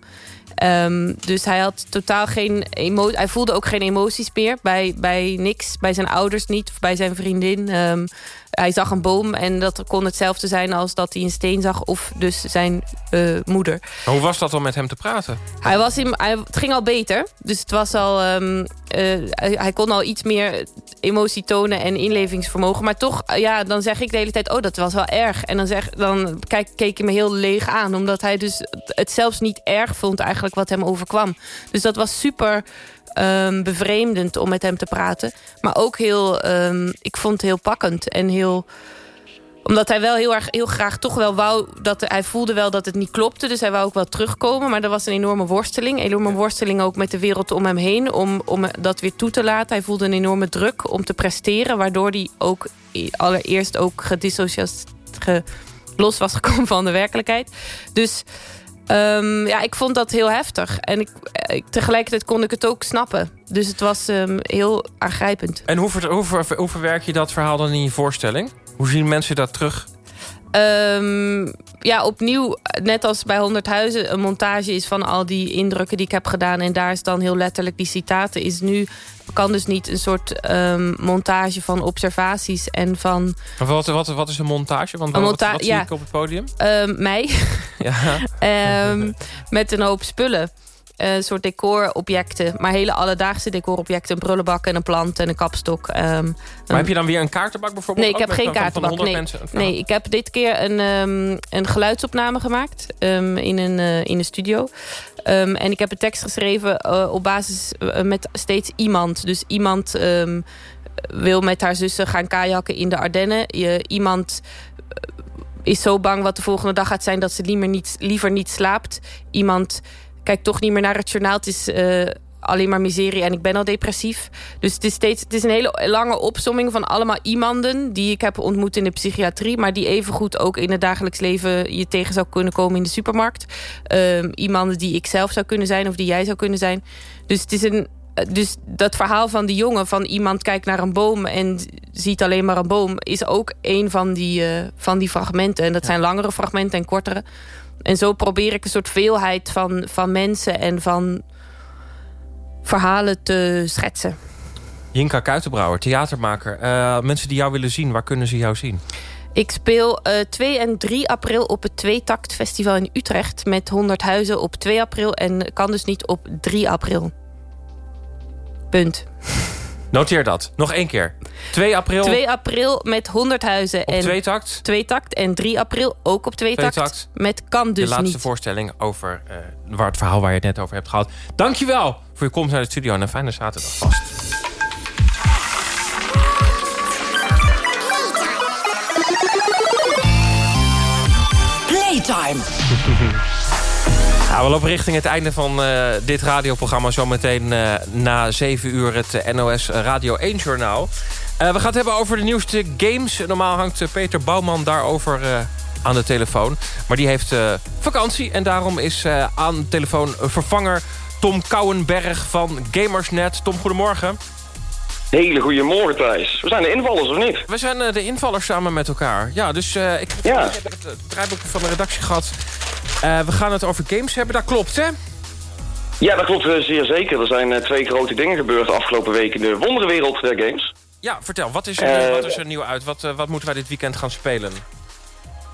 Ehm, dus hij had totaal geen emotie. Hij voelde ook geen emoties meer bij, bij niks. Bij zijn ouders niet, bij zijn vriendin. Ehm, hij zag een boom en dat kon hetzelfde zijn als dat hij een steen zag. Of dus zijn eh, moeder. Maar hoe was dat om met hem te praten? Hij was in, hij, het ging al beter. Dus het was al, ehm, eh, hij, hij kon al iets meer emotie tonen en inlevingsvermogen. Maar toch, eh, ja, dan zeg ik de hele tijd... oh, dat was wel erg. En dan, zeg, dan kijk, keek hij me heel leeg aan. Omdat hij dus het zelfs niet erg vond eigenlijk wat hem overkwam. Dus dat was super ehm, bevreemdend om met hem te praten. Maar ook heel, ehm, ik vond het heel pakkend en heel omdat hij wel heel erg heel graag toch wel wou dat hij voelde wel dat het niet klopte, dus hij wou ook wel terugkomen. Maar er was een enorme worsteling, een enorme worsteling ook met de wereld om hem heen, om, om dat weer toe te laten. Hij voelde een enorme druk om te presteren, waardoor hij ook allereerst ook gedissociatie ge, los was gekomen van de werkelijkheid. Dus ehm, ja, ik vond dat heel heftig. En ik, ik- tegelijkertijd kon ik het ook snappen. Dus het was ehm, heel aangrijpend. En hoe, hoe, hoe verwerk je dat verhaal dan in je voorstelling? Hoe zien mensen dat terug? Ehm, ja, opnieuw, net als bij 100 huizen, een montage is van al die indrukken die ik heb gedaan. En daar is dan heel letterlijk die citaten. Is nu, kan dus niet een soort ehm, montage van observaties en van Maar Wat, wat, wat is een montage? Want Een wat, monta- wat zie ja. ik op het podium? ehm, mij. Ja. Met een hoop spullen. Eh, soort decorobjecten. Maar hele alledaagse decorobjecten. Een prullenbak en een plant en een kapstok. ehm, Maar heb je dan weer een kaartenbak bijvoorbeeld? Nee, ik heb geen van- kaartenbak. 100 Nee. mensen? nee, ik heb dit keer een, ehm, een geluidsopname gemaakt ehm, in, een, eh, in een studio. En ik heb een tekst geschreven eh, op basis met steeds iemand. Dus iemand wil met haar zussen gaan kajakken in de Ardennen. Je, iemand is zo bang wat de volgende dag gaat zijn... dat ze liever niet, liever niet slaapt. Iemand kijkt toch niet meer naar het journaal. Het is eh, alleen maar miserie en ik ben al depressief. Dus het is, steeds, het is een hele lange opsomming van allemaal iemanden... die ik heb ontmoet in de psychiatrie... maar die evengoed ook in het dagelijks leven je tegen zou kunnen komen in de supermarkt. Ehm, iemanden die ik zelf zou kunnen zijn of die jij zou kunnen zijn. Dus het is een... eh, Dus dat verhaal van die jongen, van iemand kijkt naar een boom... en ziet alleen maar een boom... is ook een van die, eh, van die fragmenten. En dat zijn langere fragmenten en kortere. En zo probeer ik een soort veelheid van, van mensen... en van verhalen te schetsen. Jinka Kuitenbrouwer, theatermaker. Eh, mensen die jou willen zien, waar kunnen ze jou zien? Ik speel eh 2 en 3 april op het Tweetakt Festival in Utrecht... met 100 huizen op 2 april en kan dus niet op 3 april. Punt. Noteer dat. Nog één keer. 2 april. 2 april met 100 huizen. Op en Tweetakt? Tweetakt. En 3 april ook op Tweetakt. Tweetakt. Met kan dus de laatste niet. voorstelling over eh, waar het verhaal waar je het net over hebt gehad. Dankjewel voor je komst naar de studio en een fijne zaterdag vast. Playtime. We lopen richting het einde van eh, dit radioprogramma. Zometeen eh na 7 uur het NOS Radio 1 journaal. Eh, we gaan het hebben over de nieuwste games. Normaal hangt Peter Bouwman daarover aan de telefoon. Maar die heeft vakantie. En daarom is aan de telefoon vervanger Tom Kouwenberg van Gamersnet. Tom, goedemorgen. Hele goede morgen, Thijs. We zijn de invallers, of niet? We zijn eh, de invallers samen met elkaar. Ja, dus eh, ik, Ja. heb het draaiboek van de redactie gehad. Eh, we gaan het over games hebben, dat klopt, hè? Ja, dat klopt zeer zeker. Er zijn twee grote dingen gebeurd de afgelopen week in de wonderenwereld der games. Ja, vertel, wat is er, wat is er nieuw uit? Wat, wat moeten wij dit weekend gaan spelen?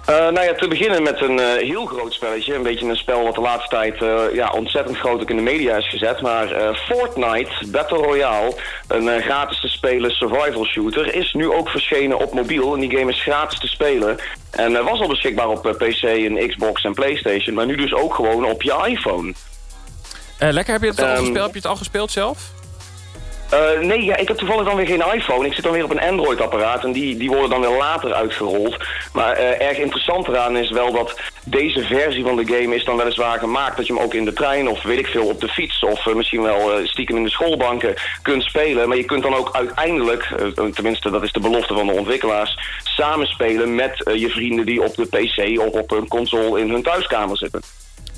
Eh, nou ja, te beginnen met een eh, heel groot spelletje. Een beetje een spel wat de laatste tijd eh, ja, ontzettend groot ook in de media is gezet. Maar Fortnite Battle Royale, een gratis te spelen survival shooter, is nu ook verschenen op mobiel. En die game is gratis te spelen. En was al beschikbaar op PC en Xbox en Playstation. Maar nu dus ook gewoon op je iPhone. Lekker, heb je het al Ehm, gespeeld? Heb je het al gespeeld zelf? Eh, nee, ja, ik heb toevallig dan weer geen iPhone. Ik zit dan weer op een Android-apparaat en die, die worden dan weer later uitgerold. Maar eh, erg interessant eraan is wel dat deze versie van de game is dan weliswaar gemaakt... dat je hem ook in de trein of weet ik veel op de fiets... of eh, misschien wel stiekem in de schoolbanken kunt spelen. Maar je kunt dan ook uiteindelijk, tenminste dat is de belofte van de ontwikkelaars... samenspelen met je vrienden die op de PC of op een console in hun thuiskamer zitten.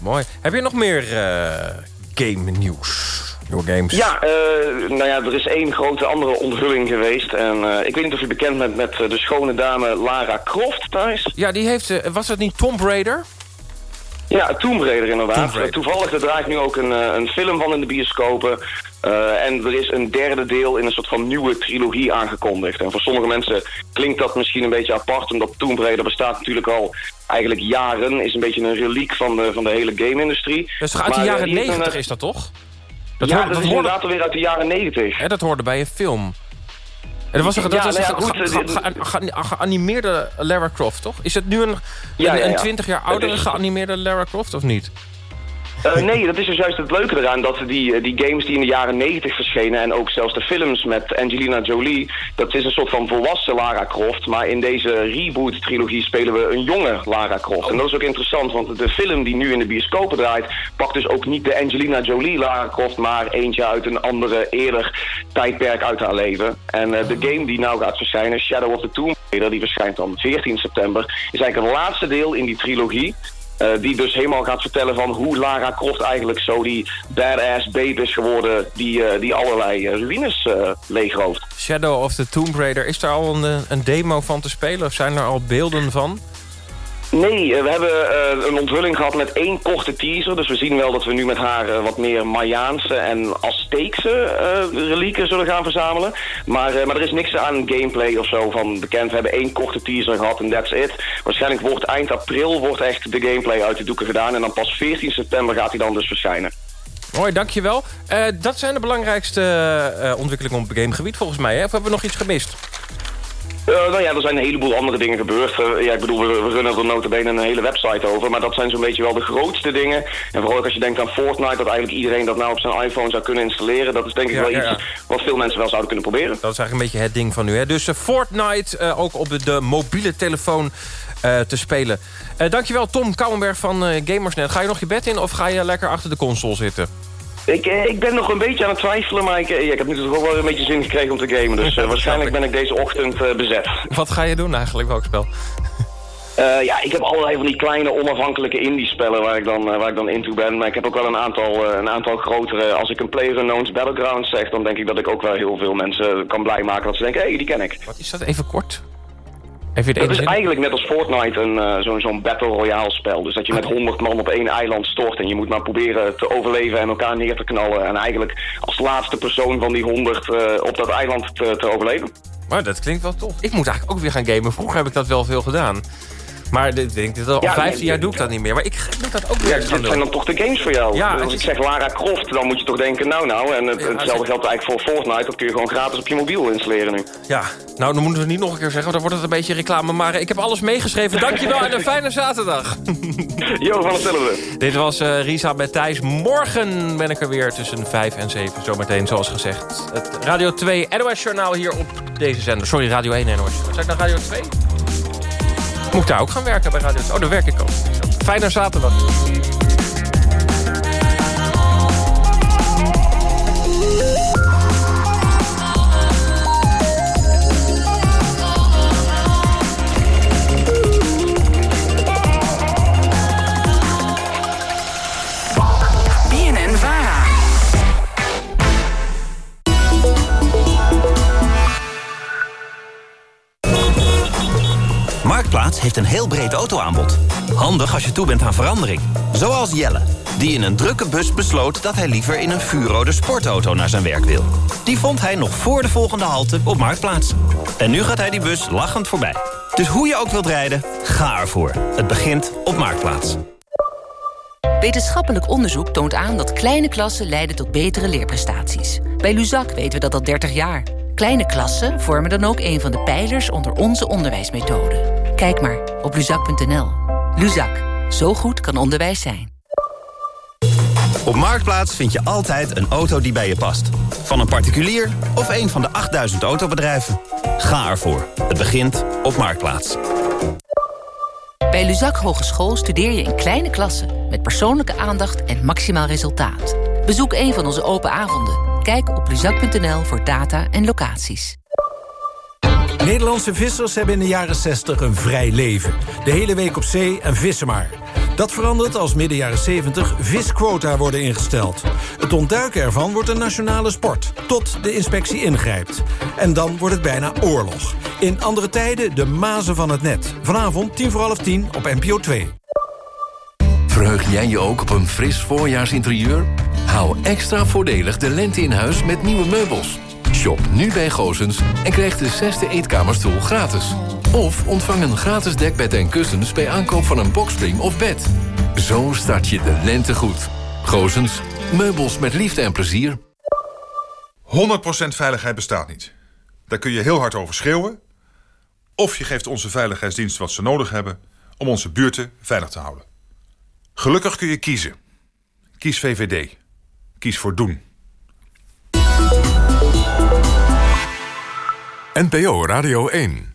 Mooi. Heb je nog meer game nieuws? Games? Ja, eh, nou ja, er is één grote andere onthulling geweest. En eh, ik weet niet of je bekend bent met eh, de schone dame Lara Croft thuis. Ja, die heeft... eh, was het niet Tomb Raider? Ja, Tomb Raider inderdaad. Tomb Raider. Toevallig, er draait nu ook een, een film van in de bioscopen. Eh, en er is een derde deel in een soort van nieuwe trilogie aangekondigd. En voor sommige mensen klinkt dat misschien een beetje apart... omdat Tomb Raider bestaat natuurlijk al eigenlijk jaren. Is een beetje een reliek van de, van de hele game-industrie. Dus uit de jaren die heeft een, 90 eh, is dat toch? Ja, hoorde- dat is hoorde- inderdaad alweer uit de jaren 90. Hè, dat hoorde bij een film. En dat was, een- dat Ja, was ja, goed, geanimeerde Lara Croft, toch? Is het nu een, Ja, een, ja, een ja. 20 jaar oudere geanimeerde Lara Croft, of niet? Eh, nee, dat is dus juist het leuke eraan. Dat die, eh, die games die in de jaren 90 verschenen... en ook zelfs de films met Angelina Jolie... dat is een soort van volwassen Lara Croft. Maar in deze reboot-trilogie spelen we een jonge Lara Croft. En dat is ook interessant, want de film die nu in de bioscopen draait... pakt dus ook niet de Angelina Jolie Lara Croft... maar eentje uit een andere, eerder tijdperk uit haar leven. En eh, de game die nou gaat verschijnen, Shadow of the Tomb Raider... die verschijnt dan 14 september... is eigenlijk het laatste deel in die trilogie... Eh, die dus helemaal gaat vertellen van hoe Lara Croft eigenlijk zo die badass babe is geworden... die, eh, die allerlei eh, ruïnes leegrooft. Shadow of the Tomb Raider, is daar al een, een demo van te spelen? Of zijn er al beelden van? Nee, eh, we hebben eh, een onthulling gehad met één korte teaser. Dus we zien wel dat we nu met haar eh, wat meer Mayaanse en Azteekse relieken zullen gaan verzamelen. Maar, maar er is niks aan gameplay of zo van bekend. We hebben één korte teaser gehad en that's it. Waarschijnlijk wordt eind april wordt echt de gameplay uit de doeken gedaan. En dan pas 14 september gaat hij dan dus verschijnen. Mooi, dankjewel. Eh dat zijn de belangrijkste ontwikkelingen op gamegebied volgens mij. Hè? Of hebben we nog iets gemist? Eh, nou ja, er zijn een heleboel andere dingen gebeurd. Eh, ja, ik bedoel, we, we runnen er notabene een hele website over. Maar dat zijn zo'n beetje wel de grootste dingen. En vooral ook als je denkt aan Fortnite, dat eigenlijk iedereen dat nou op zijn iPhone zou kunnen installeren. Dat is denk ik Ja, wel ja, iets wat veel mensen wel zouden kunnen proberen. Dat is eigenlijk een beetje het ding van nu. Hè? Dus eh, Fortnite ook op de, de mobiele telefoon te spelen. Dankjewel Tom Kouwenberg van Gamersnet. Ga je nog je bed in of ga je lekker achter de console zitten? Ik, eh, ik ben nog een beetje aan het twijfelen, maar ik, eh, ja, ik heb natuurlijk ook wel een beetje zin gekregen om te gamen. Dus eh, waarschijnlijk ben ik deze ochtend bezet. Wat ga je doen eigenlijk? Welk spel? Ja, ik heb allerlei van die kleine onafhankelijke indie-spellen waar ik dan, eh, waar ik dan into ben. Maar ik heb ook wel een aantal, een aantal grotere. Als ik een PlayerUnknown's Battlegrounds zeg, dan denk ik dat ik ook wel heel veel mensen kan blij maken. Dat ze denken, hé, hey, die ken ik. Wat is dat? Even kort. Dat ene is eigenlijk net als Fortnite een, eh, zo'n zo'n Battle Royale spel. Dus dat je met 100 man op één eiland stort en je moet maar proberen te overleven en elkaar neer te knallen. En eigenlijk als laatste persoon van die 100 eh, op dat eiland te, te overleven. Maar dat klinkt wel tof. Ik moet eigenlijk ook weer gaan gamen. Vroeger heb ik dat wel veel gedaan. Maar dit, denk ik, al Ja, 15 nee, jaar doe ik dat niet meer. Maar ik moet dat ook weer Ja, dit zijn dan toch de games voor jou? Ja, als ik zeg Lara Croft, dan moet je toch denken, nou nou. En het, hetzelfde geldt eigenlijk voor Fortnite. Dat kun je gewoon gratis op je mobiel installeren nu. Ja, nou dan moeten we het niet nog een keer zeggen. Want dan wordt het een beetje reclame. Maar eh, ik heb alles meegeschreven. Dankjewel en een fijne zaterdag. Jo, van hetzelfde. Dit was eh, Risa met Thijs. Morgen ben ik er weer tussen 5 en 7. Zometeen, zoals gezegd. Het Radio 2 NOS Journaal hier op deze zender. Sorry, Radio 1 NOS. Zeg ik naar Radio 2? Moet ik daar ook gaan werken bij Radio 2? Oh, daar werk ik ook. Fijne zaterdag. Heeft een heel breed autoaanbod. Handig als je toe bent aan verandering. Zoals Jelle, die in een drukke bus besloot... dat hij liever in een vuurrode sportauto naar zijn werk wil. Die vond hij nog voor de volgende halte op Marktplaats. En nu gaat hij die bus lachend voorbij. Dus hoe je ook wilt rijden, ga ervoor. Het begint op Marktplaats. Wetenschappelijk onderzoek toont aan dat kleine klassen leiden tot betere leerprestaties. Bij Luzak weten we dat al 30 jaar. Kleine klassen vormen dan ook een van de pijlers onder onze onderwijsmethode. Kijk maar op luzak.nl. Luzak, zo goed kan onderwijs zijn. Op Marktplaats vind je altijd een auto die bij je past. Van een particulier of een van de 8000 autobedrijven. Ga ervoor. Het begint op Marktplaats. Bij Luzak Hogeschool studeer je in kleine klassen... met persoonlijke aandacht en maximaal resultaat. Bezoek een van onze open avonden. Kijk op luzak.nl voor data en locaties. Nederlandse vissers hebben in de jaren 60 een vrij leven. De hele week op zee en vissen maar. Dat verandert als midden jaren 70 visquota worden ingesteld. Het ontduiken ervan wordt een nationale sport, tot de inspectie ingrijpt. En dan wordt het bijna oorlog. In andere tijden de mazen van het net. Vanavond tien voor half tien op NPO 2. Verheug jij je ook op een fris voorjaarsinterieur? Hou extra voordelig de lente in huis met nieuwe meubels. Shop nu bij Goosens en krijg de zesde eetkamerstoel gratis. Of ontvang een gratis dekbed en kussens bij aankoop van een boxspring of bed. Zo start je de lente goed. Goosens, meubels met liefde en plezier. 100% veiligheid bestaat niet. Daar kun je heel hard over schreeuwen. Of je geeft onze veiligheidsdienst wat ze nodig hebben om onze buurten veilig te houden. Gelukkig kun je kiezen. Kies VVD. Kies voor doen. NPO Radio 1.